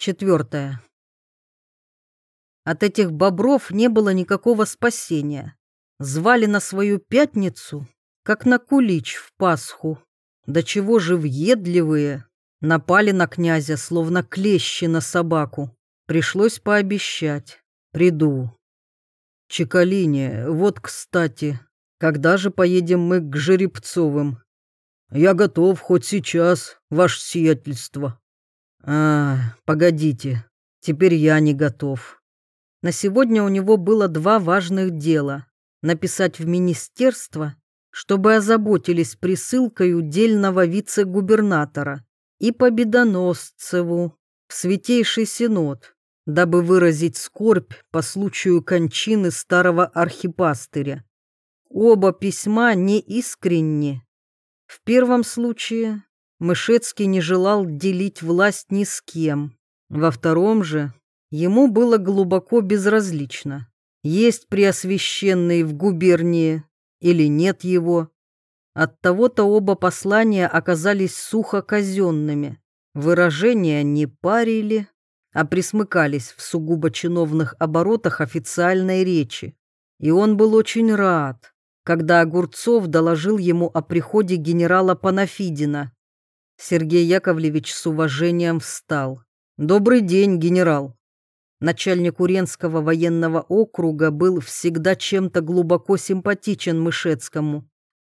Четвертое. От этих бобров не было никакого спасения. Звали на свою пятницу, как на кулич в Пасху. До чего же въедливые. Напали на князя, словно клещи на собаку. Пришлось пообещать. Приду. Чекалине, вот кстати, когда же поедем мы к Жеребцовым? Я готов хоть сейчас, ваше сиятельство. А, погодите, теперь я не готов. На сегодня у него было два важных дела. Написать в министерство, чтобы озаботились присылкой удельного вице-губернатора, и Победоносцеву в Святейший Синод, дабы выразить скорбь по случаю кончины старого архипастыря. Оба письма неискренни. В первом случае Мышецкий не желал делить власть ни с кем. Во втором же ему было глубоко безразлично, есть преосвященный в губернии или нет его. Оттого-то оба послания оказались сухо казенными. Выражения не парили, а присмыкались в сугубо чиновных оборотах официальной речи. И он был очень рад, когда Огурцов доложил ему о приходе генерала Панафидина. Сергей Яковлевич с уважением встал. «Добрый день, генерал!» Начальник Уренского военного округа был всегда чем-то глубоко симпатичен Мышецкому.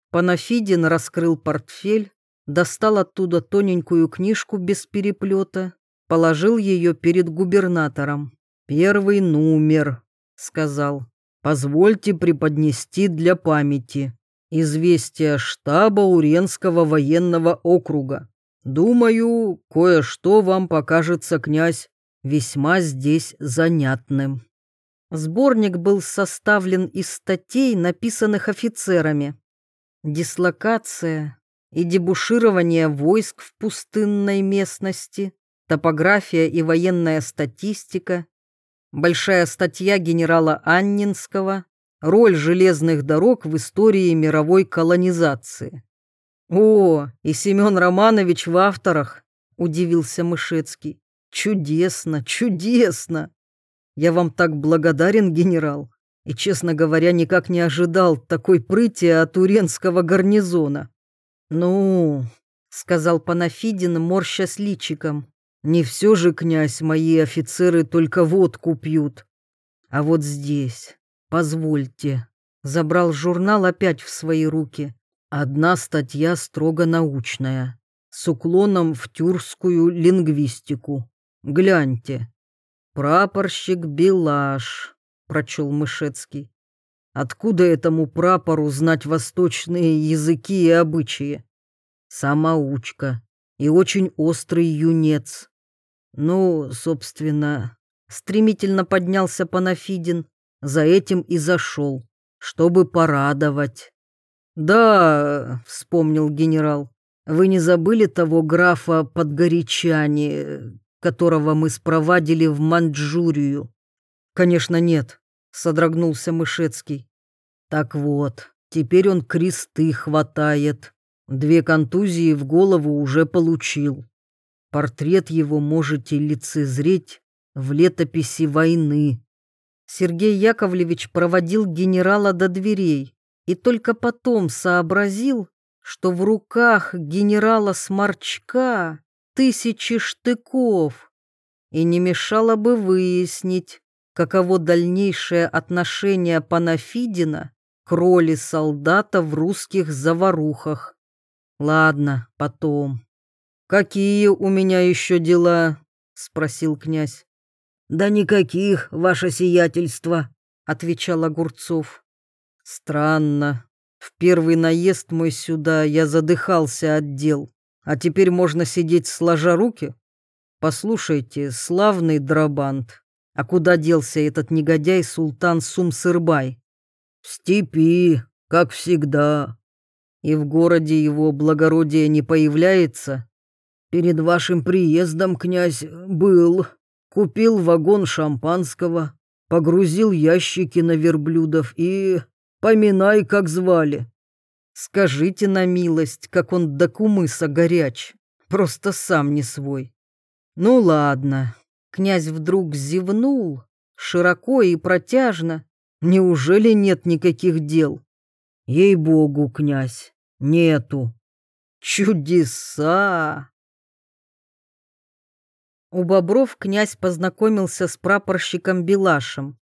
Панафидин раскрыл портфель, достал оттуда тоненькую книжку без переплета, положил ее перед губернатором. «Первый номер», — сказал. «Позвольте преподнести для памяти. Известие штаба Уренского военного округа. Думаю, кое-что вам покажется, князь, весьма здесь занятным. Сборник был составлен из статей, написанных офицерами. Дислокация и дебуширование войск в пустынной местности, топография и военная статистика, большая статья генерала Аннинского, роль железных дорог в истории мировой колонизации. «О, и Семен Романович в авторах!» — удивился Мышецкий. «Чудесно, чудесно! Я вам так благодарен, генерал, и, честно говоря, никак не ожидал такой прыти от Уренского гарнизона». «Ну, — сказал Панафидин, морща с личиком, — не все же, князь, мои офицеры только водку пьют. А вот здесь, позвольте, забрал журнал опять в свои руки. Одна статья строго научная, с уклоном в тюркскую лингвистику. Гляньте. «Прапорщик Белаш», — прочел Мышецкий. «Откуда этому прапору знать восточные языки и обычаи? Самоучка и очень острый юнец. Ну, собственно, стремительно поднялся Панафидин, за этим и зашел, чтобы порадовать. «Да», — вспомнил генерал, — «вы не забыли того графа Подгорячани, которого мы спровадили в Манчжурию?» «Конечно, нет», — содрогнулся Мышецкий. «Так вот, теперь он кресты хватает. Две контузии в голову уже получил. Портрет его можете лицезреть в летописи войны». Сергей Яковлевич проводил генерала до дверей и только потом сообразил, что в руках генерала Сморчка тысячи штыков, и не мешало бы выяснить, каково дальнейшее отношение Панафидина к роли солдата в русских заварухах. Ладно, потом. «Какие у меня еще дела?» — спросил князь. «Да никаких, ваше сиятельство», — отвечал Огурцов. Странно. В первый наезд мой сюда я задыхался от дел, а теперь можно сидеть сложа руки? Послушайте, славный Драбант, а куда делся этот негодяй Султан Сумсырбай? В степи, как всегда. И в городе его благородие не появляется? Перед вашим приездом, князь, был. Купил вагон шампанского, погрузил ящики на верблюдов и... Поминай, как звали. Скажите на милость, как он до кумыса горяч. Просто сам не свой. Ну ладно, Князь вдруг зевнул, широко и протяжно. Неужели нет никаких дел? Ей-богу, князь, нету. Чудеса! У Бобров князь познакомился с прапорщиком Белашем.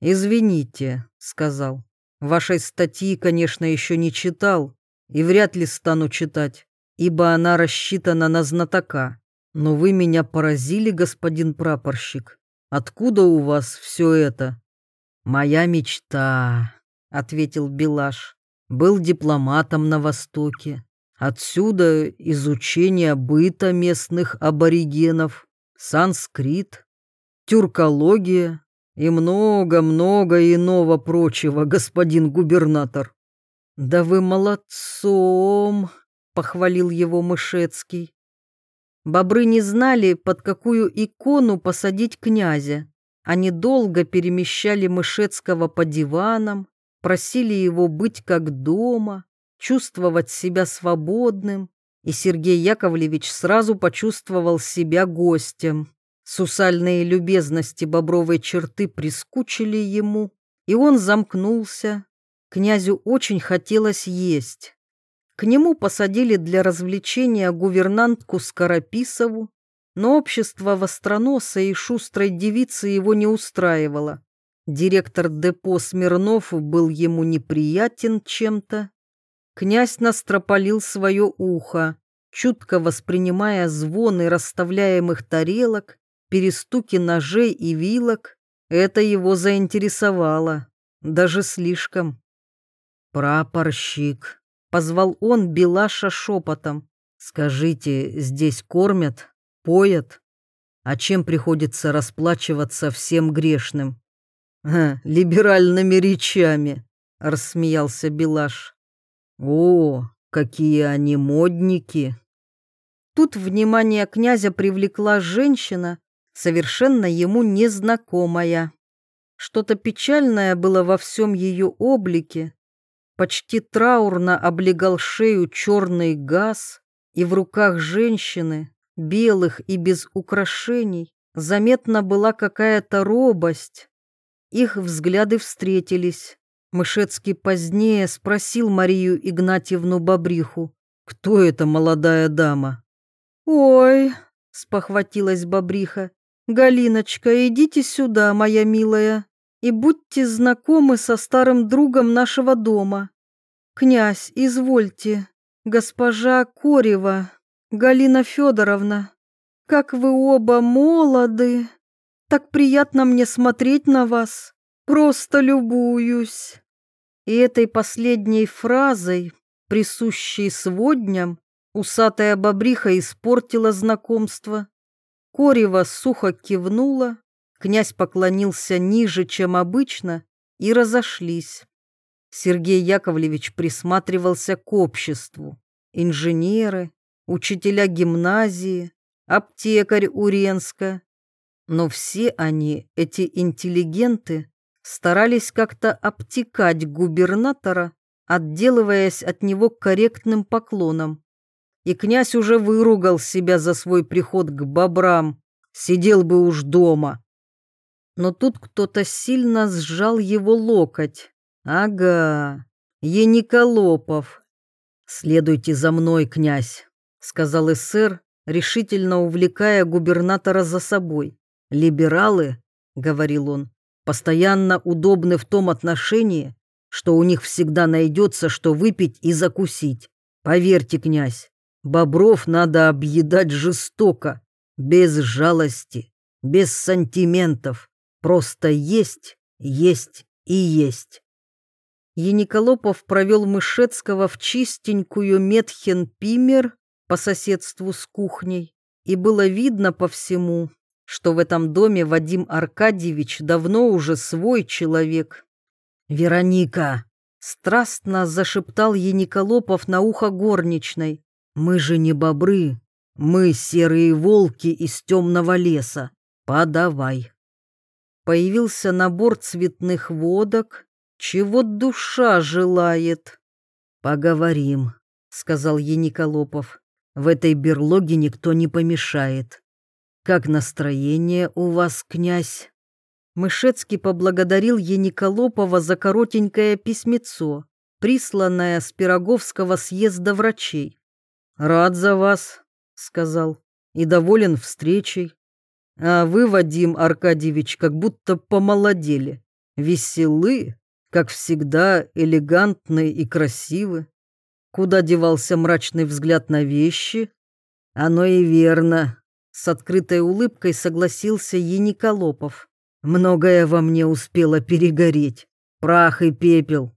«Извините», — сказал, — «вашей статьи, конечно, еще не читал и вряд ли стану читать, ибо она рассчитана на знатока. Но вы меня поразили, господин прапорщик. Откуда у вас все это?» «Моя мечта», — ответил Белаш, — «был дипломатом на Востоке. Отсюда изучение быта местных аборигенов, санскрит, тюркология и много-много иного прочего, господин губернатор. Да вы молодцом, похвалил его Мышецкий. Бобры не знали, под какую икону посадить князя. Они долго перемещали Мышецкого по диванам, просили его быть как дома, чувствовать себя свободным, и Сергей Яковлевич сразу почувствовал себя гостем. Сусальные любезности бобровой черты прискучили ему, и он замкнулся. Князю очень хотелось есть. К нему посадили для развлечения гувернантку Скорописову, но общество востроноса и шустрой девицы его не устраивало. Директор депо Смирнов был ему неприятен чем-то, Князь настропалил свое ухо, чутко воспринимая звоны расставляемых тарелок, перестуки ножей и вилок. Это его заинтересовало, даже слишком. «Прапорщик», — позвал он Белаша шепотом, — «скажите, здесь кормят, поят? А чем приходится расплачиваться всем грешным?» «Либеральными речами», — рассмеялся Белаш. О, какие они модники! Тут внимание князя привлекла женщина, совершенно ему незнакомая. Что-то печальное было во всем ее облике. Почти траурно облегал шею черный газ, и в руках женщины, белых и без украшений, заметна была какая-то робость. Их взгляды встретились. Мышецкий позднее спросил Марию Игнатьевну Бобриху, кто эта молодая дама. «Ой», — спохватилась Бобриха, — «Галиночка, идите сюда, моя милая, и будьте знакомы со старым другом нашего дома. Князь, извольте, госпожа Корева, Галина Федоровна, как вы оба молоды, так приятно мне смотреть на вас, просто любуюсь». И этой последней фразой, присущей сводням, усатая бобриха испортила знакомство. Корева сухо кивнула, князь поклонился ниже, чем обычно, и разошлись. Сергей Яковлевич присматривался к обществу. Инженеры, учителя гимназии, аптекарь Уренска. Но все они, эти интеллигенты, старались как-то обтекать губернатора, отделываясь от него корректным поклоном. И князь уже выругал себя за свой приход к бобрам, сидел бы уж дома. Но тут кто-то сильно сжал его локоть. «Ага, Ениколопов». «Следуйте за мной, князь», — сказал эсэр, решительно увлекая губернатора за собой. «Либералы», — говорил он, постоянно удобны в том отношении, что у них всегда найдется, что выпить и закусить. Поверьте, князь, бобров надо объедать жестоко, без жалости, без сантиментов, просто есть, есть и есть. Ениколопов провел Мышецкого в чистенькую Метхен-Пимер по соседству с кухней, и было видно по всему, что в этом доме Вадим Аркадьевич давно уже свой человек. «Вероника!» — страстно зашептал Ениколопов на ухо горничной. «Мы же не бобры, мы серые волки из темного леса. Подавай!» Появился набор цветных водок, чего душа желает. «Поговорим», — сказал Ениколопов. «В этой берлоге никто не помешает». Как настроение у вас, князь?» Мышецкий поблагодарил Ениколопова за коротенькое письмецо, присланное с Пироговского съезда врачей. «Рад за вас», — сказал, — «и доволен встречей. А вы, Вадим Аркадьевич, как будто помолодели, веселы, как всегда, элегантны и красивы. Куда девался мрачный взгляд на вещи? Оно и верно, с открытой улыбкой согласился Ениколопов. Многое во мне успело перегореть. Прах и пепел.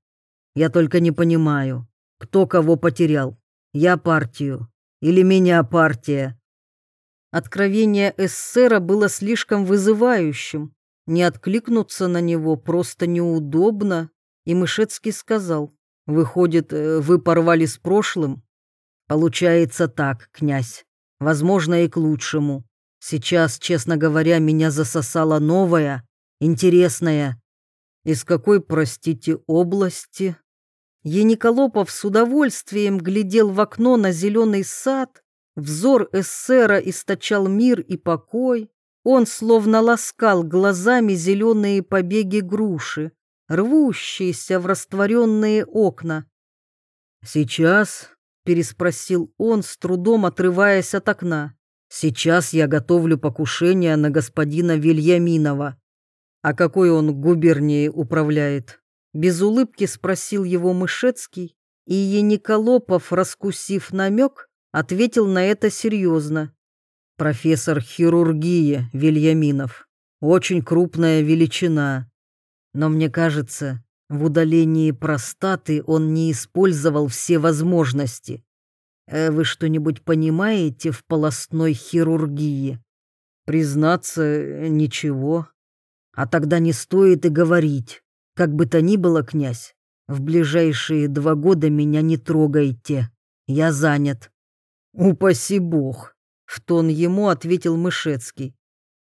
Я только не понимаю, кто кого потерял. Я партию или меня партия? Откровение эсера было слишком вызывающим. Не откликнуться на него просто неудобно. И Мышецкий сказал, «Выходит, э, вы порвали с прошлым?» «Получается так, князь. Возможно, и к лучшему. Сейчас, честно говоря, меня засосала новая, интересная. Из какой, простите, области?» Ениколопов с удовольствием глядел в окно на зеленый сад, взор эсера источал мир и покой, он словно ласкал глазами зеленые побеги груши, рвущиеся в растворенные окна. «Сейчас?» — переспросил он, с трудом отрываясь от окна. «Сейчас я готовлю покушение на господина Вильяминова. А какой он губернией управляет?» Без улыбки спросил его Мышецкий, и Ениколопов, раскусив намек, ответил на это серьезно. «Профессор хирургии Вильяминов. Очень крупная величина. Но мне кажется, в удалении простаты он не использовал все возможности. Э, вы что-нибудь понимаете в полостной хирургии? Признаться, ничего. А тогда не стоит и говорить. Как бы то ни было, князь, в ближайшие два года меня не трогайте. Я занят. Упаси бог, в тон ему ответил Мышецкий.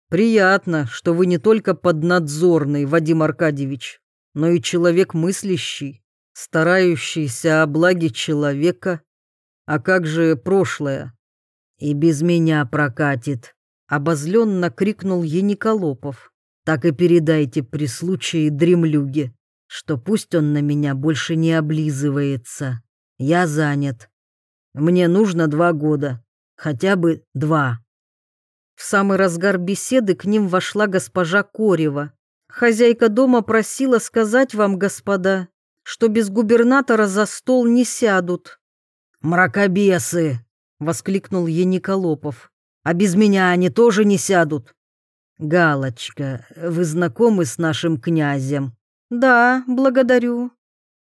Приятно, что вы не только поднадзорный, Вадим Аркадьевич, но и человек мыслящий, старающийся о благе человека. А как же прошлое? И без меня прокатит, обозленно крикнул Ениколопов так и передайте при случае дремлюге, что пусть он на меня больше не облизывается. Я занят. Мне нужно два года, хотя бы два. В самый разгар беседы к ним вошла госпожа Корева. Хозяйка дома просила сказать вам, господа, что без губернатора за стол не сядут. «Мракобесы!» — воскликнул Ениколопов. «А без меня они тоже не сядут. «Галочка, вы знакомы с нашим князем?» «Да, благодарю».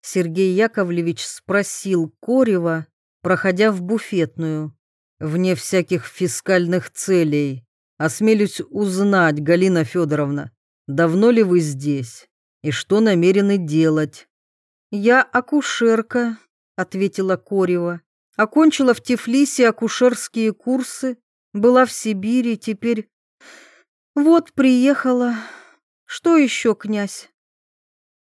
Сергей Яковлевич спросил Корева, проходя в буфетную. «Вне всяких фискальных целей. Осмелюсь узнать, Галина Федоровна, давно ли вы здесь и что намерены делать?» «Я акушерка», — ответила Корева. «Окончила в Тифлисе акушерские курсы, была в Сибири, теперь вот приехала. Что еще, князь?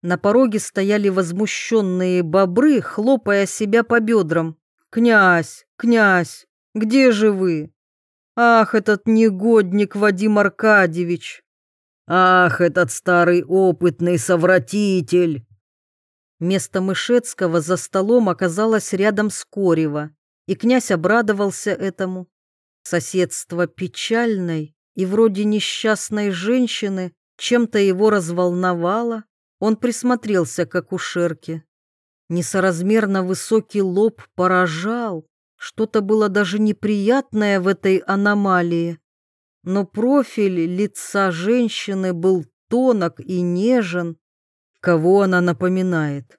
На пороге стояли возмущенные бобры, хлопая себя по бедрам. «Князь, князь, где же вы? Ах, этот негодник Вадим Аркадьевич! Ах, этот старый опытный совратитель!» Место Мышецкого за столом оказалось рядом с Корева, и князь обрадовался этому. Соседство печальной, и вроде несчастной женщины чем-то его разволновало. Он присмотрелся к акушерке. Несоразмерно высокий лоб поражал, что-то было даже неприятное в этой аномалии. Но профиль лица женщины был тонок и нежен. Кого она напоминает?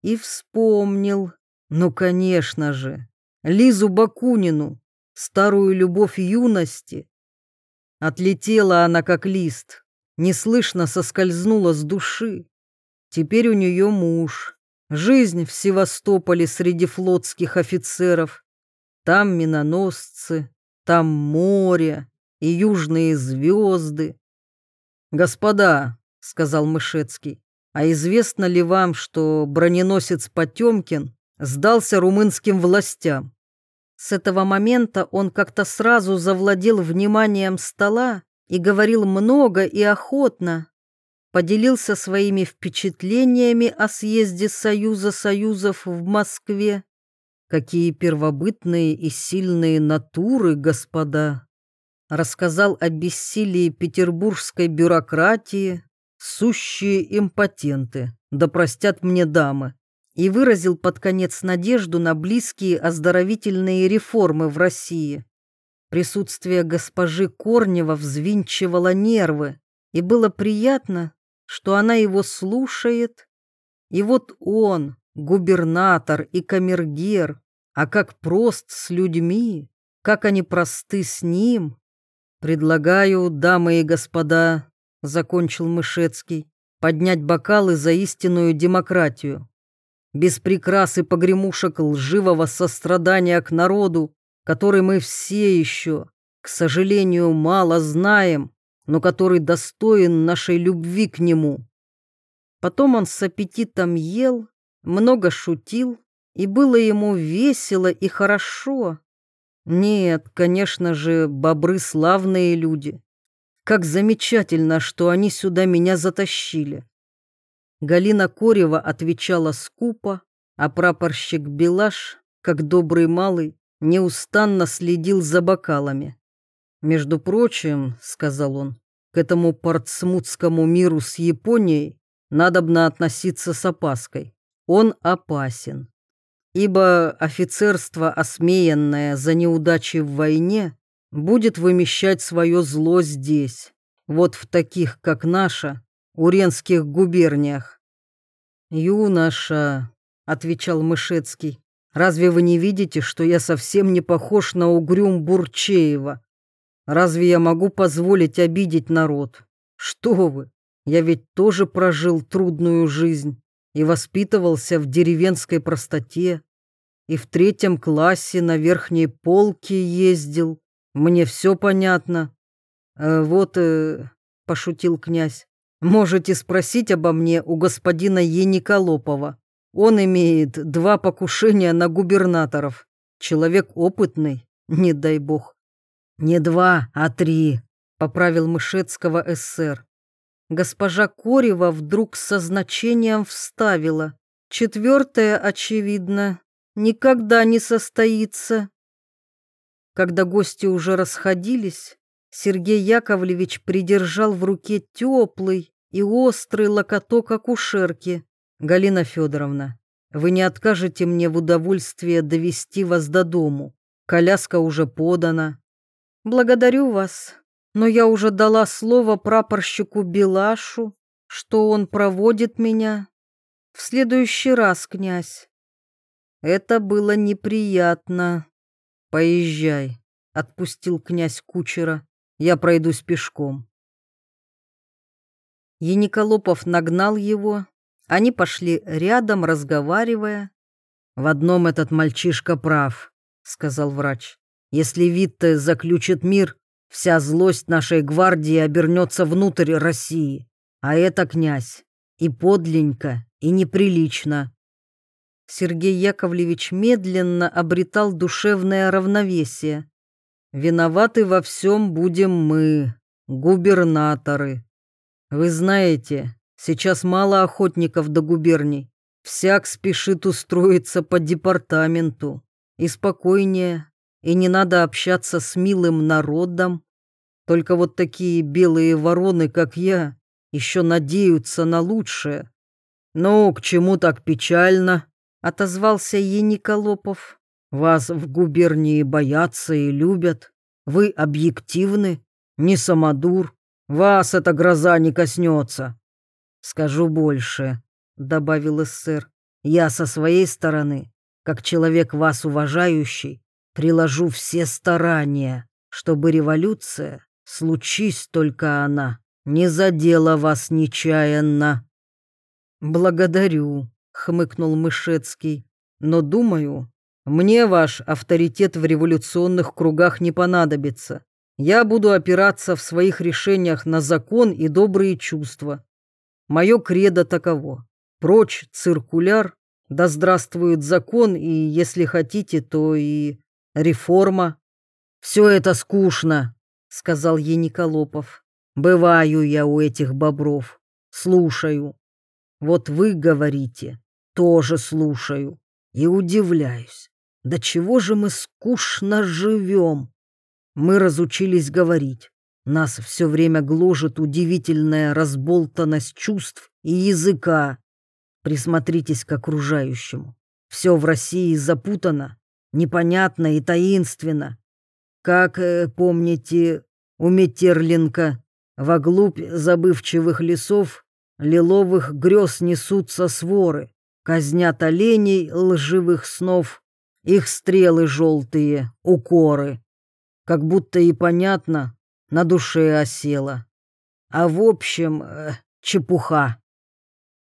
И вспомнил, ну, конечно же, Лизу Бакунину, старую любовь юности, Отлетела она, как лист, неслышно соскользнула с души. Теперь у нее муж. Жизнь в Севастополе среди флотских офицеров. Там миноносцы, там море и южные звезды. «Господа», — сказал Мышецкий, «а известно ли вам, что броненосец Потемкин сдался румынским властям?» С этого момента он как-то сразу завладел вниманием стола и говорил много и охотно. Поделился своими впечатлениями о съезде Союза Союзов в Москве. Какие первобытные и сильные натуры, господа! Рассказал о бессилии петербургской бюрократии, сущие импотенты, да простят мне дамы и выразил под конец надежду на близкие оздоровительные реформы в России. Присутствие госпожи Корнева взвинчивало нервы, и было приятно, что она его слушает. И вот он, губернатор и камергер, а как прост с людьми, как они просты с ним. Предлагаю, дамы и господа, — закончил Мышецкий, — поднять бокалы за истинную демократию без прикрас и погремушек лживого сострадания к народу, который мы все еще, к сожалению, мало знаем, но который достоин нашей любви к нему. Потом он с аппетитом ел, много шутил, и было ему весело и хорошо. Нет, конечно же, бобры славные люди. Как замечательно, что они сюда меня затащили. Галина Корева отвечала скупо, а прапорщик Белаш, как добрый малый, неустанно следил за бокалами. «Между прочим, — сказал он, — к этому портсмутскому миру с Японией надобно относиться с опаской. Он опасен. Ибо офицерство, осмеянное за неудачи в войне, будет вымещать свое зло здесь, вот в таких, как наша, уренских губерниях. «Юноша», — отвечал Мышецкий, — «разве вы не видите, что я совсем не похож на угрюм Бурчеева? Разве я могу позволить обидеть народ? Что вы, я ведь тоже прожил трудную жизнь и воспитывался в деревенской простоте, и в третьем классе на верхней полке ездил. Мне все понятно. Э, вот, э, — пошутил князь, Можете спросить обо мне у господина Ениколопова. Он имеет два покушения на губернаторов. Человек опытный, не дай бог. Не два, а три, поправил Мышецкого СССР. Госпожа Корева вдруг со значением вставила. Четвертое, очевидно, никогда не состоится. Когда гости уже расходились, Сергей Яковлевич придержал в руке теплый и острый локоток акушерки. «Галина Федоровна, вы не откажете мне в удовольствии довести вас до дому. Коляска уже подана». «Благодарю вас, но я уже дала слово прапорщику Белашу, что он проводит меня. В следующий раз, князь». Это было неприятно. «Поезжай», — отпустил князь кучера. Я пройдусь пешком. Ениколопов нагнал его. Они пошли рядом, разговаривая. «В одном этот мальчишка прав», — сказал врач. «Если Витте заключит мир, вся злость нашей гвардии обернется внутрь России. А это князь. И подленько, и неприлично». Сергей Яковлевич медленно обретал душевное равновесие. Виноваты во всем будем мы, губернаторы. Вы знаете, сейчас мало охотников до губерний. Всяк спешит устроиться по департаменту. И спокойнее, и не надо общаться с милым народом. Только вот такие белые вороны, как я, еще надеются на лучшее. «Ну, к чему так печально?» — отозвался Ениколопов. Вас в губернии боятся и любят. Вы объективны, не самодур. Вас эта гроза не коснется. Скажу больше, добавил эсэр. Я со своей стороны, как человек вас уважающий, приложу все старания, чтобы революция, случись только она, не задела вас нечаянно. Благодарю, хмыкнул Мышецкий, но думаю, мне ваш авторитет в революционных кругах не понадобится. Я буду опираться в своих решениях на закон и добрые чувства. Мое кредо таково. Прочь циркуляр, да здравствует закон, и, если хотите, то и реформа. Все это скучно, сказал Ениколопов. Бываю я у этих бобров, слушаю. Вот вы говорите, тоже слушаю и удивляюсь. До чего же мы скучно живем? Мы разучились говорить. Нас все время гложет удивительная разболтанность чувств и языка. Присмотритесь к окружающему. Все в России запутано, непонятно и таинственно. Как, э, помните, у Метерлинка, воглубь забывчивых лесов, лиловых грез несутся своры, казнят оленей лживых снов, их стрелы желтые, укоры. Как будто и понятно, на душе осела. А в общем, э, чепуха.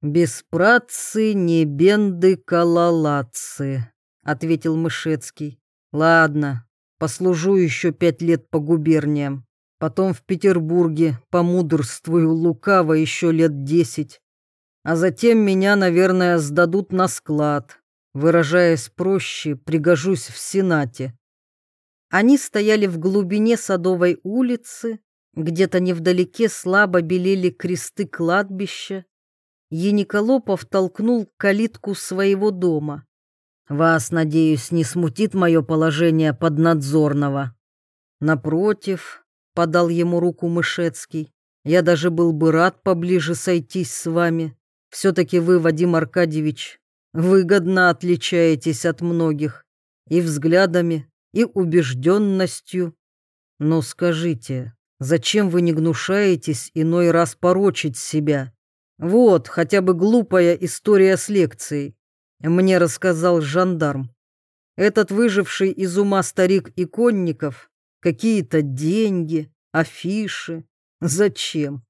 «Без працы не бенды калалацы», — ответил Мышецкий. «Ладно, послужу еще пять лет по губерниям. Потом в Петербурге помудрствую лукаво еще лет десять. А затем меня, наверное, сдадут на склад. Выражаясь проще, пригожусь в Сенате». Они стояли в глубине Садовой улицы, где-то невдалеке слабо белели кресты кладбища, Ениколопов толкнул калитку своего дома. «Вас, надеюсь, не смутит мое положение поднадзорного?» «Напротив», — подал ему руку Мышецкий, «я даже был бы рад поближе сойтись с вами. Все-таки вы, Вадим Аркадьевич, выгодно отличаетесь от многих и взглядами, и убежденностью. Но скажите, зачем вы не гнушаетесь иной раз порочить себя?» Вот, хотя бы глупая история с лекцией. Мне рассказал жандарм. Этот выживший из ума старик Иконников, какие-то деньги, афиши. Зачем?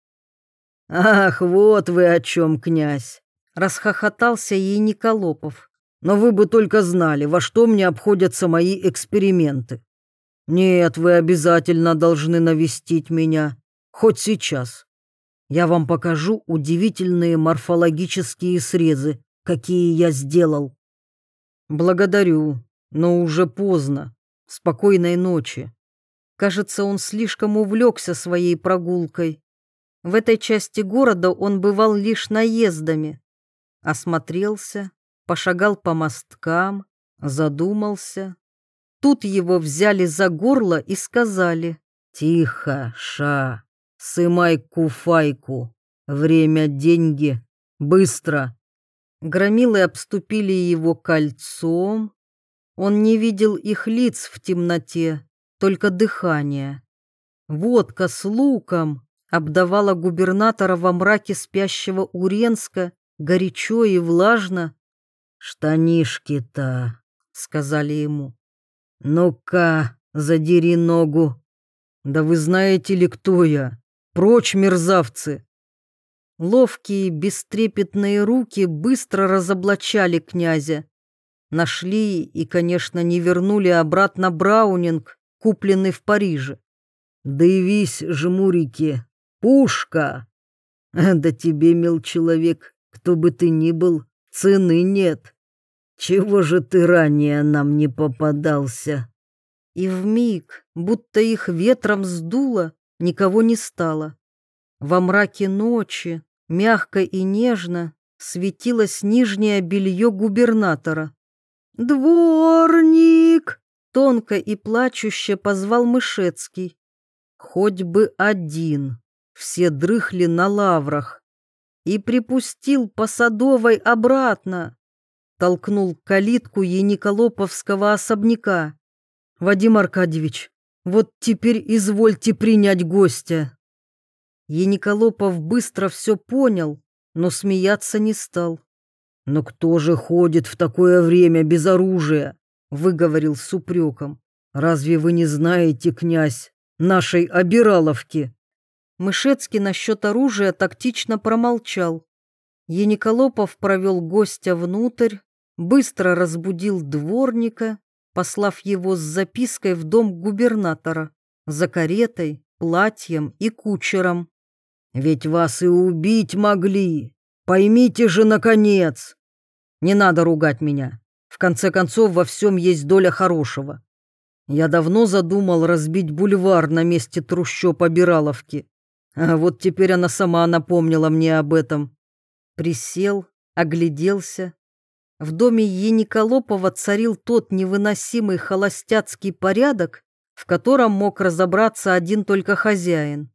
Ах, вот вы о чем, князь. Расхохотался ей Николопов. Но вы бы только знали, во что мне обходятся мои эксперименты. Нет, вы обязательно должны навестить меня. Хоть сейчас. Я вам покажу удивительные морфологические срезы, какие я сделал. Благодарю, но уже поздно. Спокойной ночи. Кажется, он слишком увлекся своей прогулкой. В этой части города он бывал лишь наездами. Осмотрелся, пошагал по мосткам, задумался. Тут его взяли за горло и сказали «Тихо, Ша, Сымай-куфайку. Время — деньги. Быстро. Громилы обступили его кольцом. Он не видел их лиц в темноте, только дыхание. Водка с луком обдавала губернатора во мраке спящего Уренска горячо и влажно. «Штанишки-то», — сказали ему. «Ну-ка, задери ногу». «Да вы знаете ли, кто я? Прочь, мерзавцы!» Ловкие, бестрепетные руки быстро разоблачали князя. Нашли и, конечно, не вернули обратно Браунинг, купленный в Париже. Да и весь жмурики, пушка! Да тебе, мил человек, кто бы ты ни был, цены нет. Чего же ты ранее нам не попадался? И в миг, будто их ветром сдуло, никого не стало. Во мраке ночи, мягко и нежно, светилось нижнее белье губернатора. «Дворник!» — тонко и плачуще позвал Мышецкий. Хоть бы один, все дрыхли на лаврах. И припустил по Садовой обратно. Толкнул калитку Ениколоповского особняка. «Вадим Аркадьевич, вот теперь извольте принять гостя. Ениколопов быстро все понял, но смеяться не стал. «Но кто же ходит в такое время без оружия?» — выговорил с упреком. «Разве вы не знаете, князь, нашей обираловки?» Мышецкий насчет оружия тактично промолчал. Ениколопов провел гостя внутрь, быстро разбудил дворника послав его с запиской в дом губернатора, за каретой, платьем и кучером. «Ведь вас и убить могли! Поймите же, наконец!» «Не надо ругать меня. В конце концов, во всем есть доля хорошего. Я давно задумал разбить бульвар на месте трущоб Обираловки. А вот теперь она сама напомнила мне об этом. Присел, огляделся. В доме Ениколопова царил тот невыносимый холостяцкий порядок, в котором мог разобраться один только хозяин.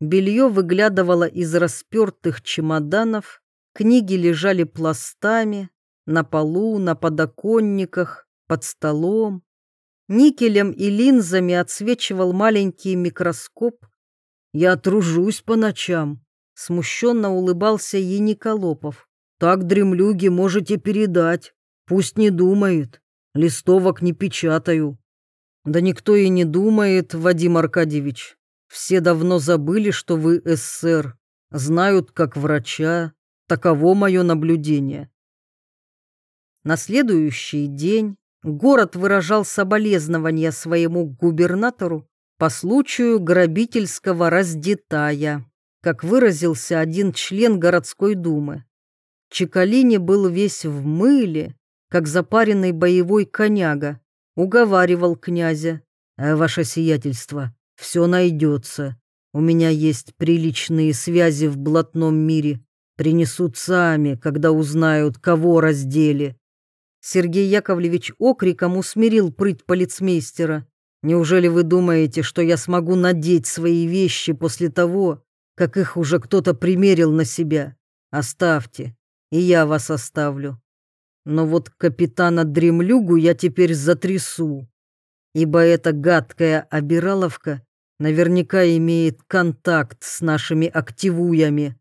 Белье выглядывало из распертых чемоданов, книги лежали пластами, на полу, на подоконниках, под столом. Никелем и линзами отсвечивал маленький микроскоп. «Я тружусь по ночам», — смущенно улыбался Ениколопов. «Так дремлюги можете передать. Пусть не думает. Листовок не печатаю». «Да никто и не думает, Вадим Аркадьевич. Все давно забыли, что вы СССР. Знают, как врача. Таково мое наблюдение». На следующий день город выражал соболезнования своему губернатору по случаю грабительского раздетая, как выразился один член городской думы. Чекалини был весь в мыле, как запаренный боевой коняга, уговаривал князя. «А «Ваше сиятельство, все найдется. У меня есть приличные связи в блатном мире. Принесут сами, когда узнают, кого раздели». Сергей Яковлевич окриком усмирил прыть полицмейстера. «Неужели вы думаете, что я смогу надеть свои вещи после того, как их уже кто-то примерил на себя? Оставьте, и я вас оставлю. Но вот капитана Дремлюгу я теперь затрясу, ибо эта гадкая обираловка наверняка имеет контакт с нашими активуями.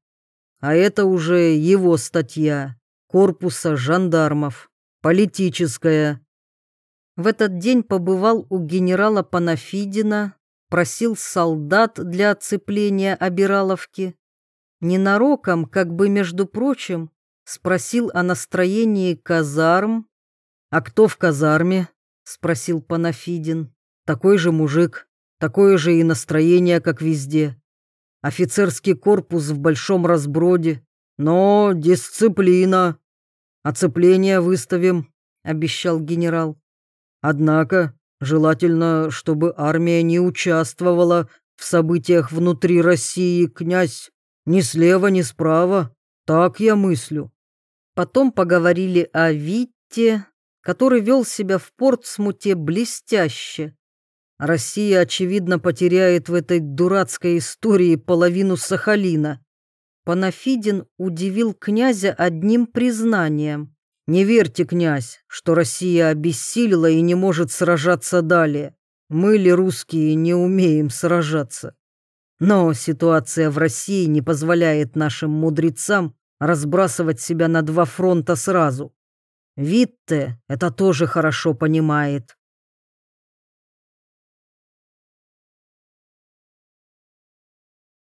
А это уже его статья корпуса жандармов, политическая. В этот день побывал у генерала Панафидина, просил солдат для оцепления обираловки. Ненароком, как бы между прочим, спросил о настроении казарм. «А кто в казарме?» — спросил Панафидин. «Такой же мужик, такое же и настроение, как везде. Офицерский корпус в большом разброде, но дисциплина. Оцепление выставим», — обещал генерал. «Однако желательно, чтобы армия не участвовала в событиях внутри России, князь, ни слева, ни справа. Так я мыслю. Потом поговорили о Витте, который вел себя в Портсмуте блестяще. Россия, очевидно, потеряет в этой дурацкой истории половину Сахалина. Панафидин удивил князя одним признанием. «Не верьте, князь, что Россия обессилила и не может сражаться далее. Мы ли русские не умеем сражаться? Но ситуация в России не позволяет нашим мудрецам разбрасывать себя на два фронта сразу. Витте это тоже хорошо понимает.